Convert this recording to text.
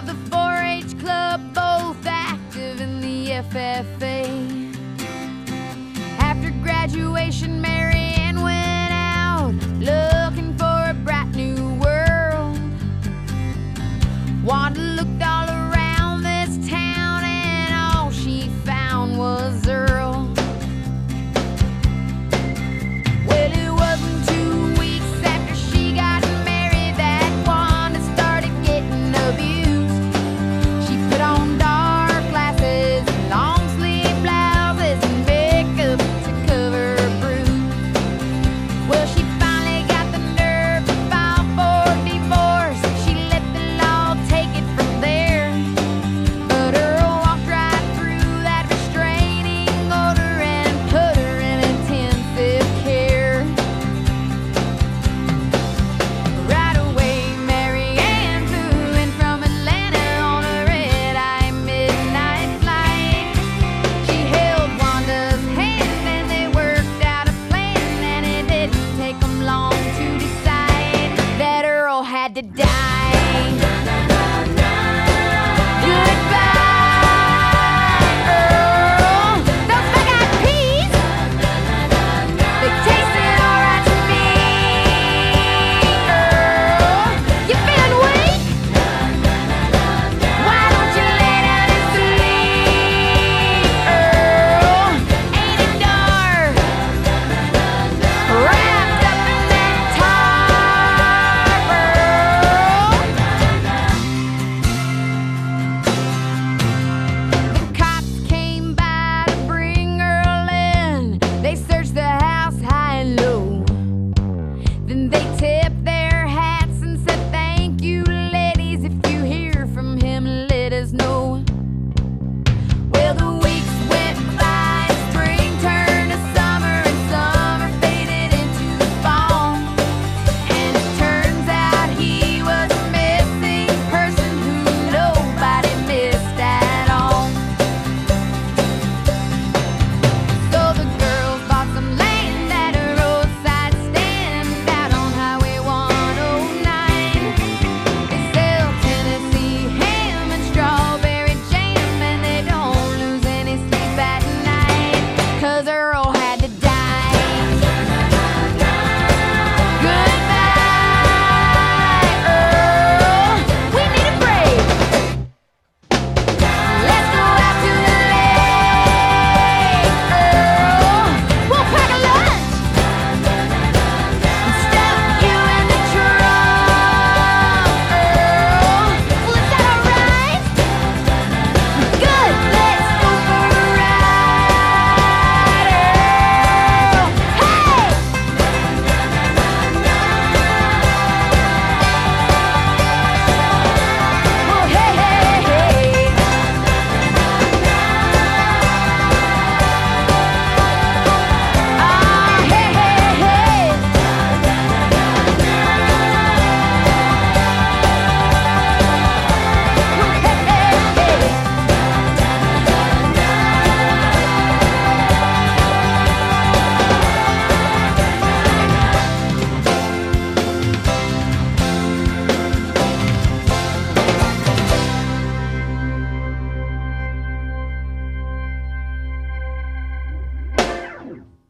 of the 4-H club, both active in the FFA. After graduation, Mary Ann went out looking for a bright new world. Wanda looked to die.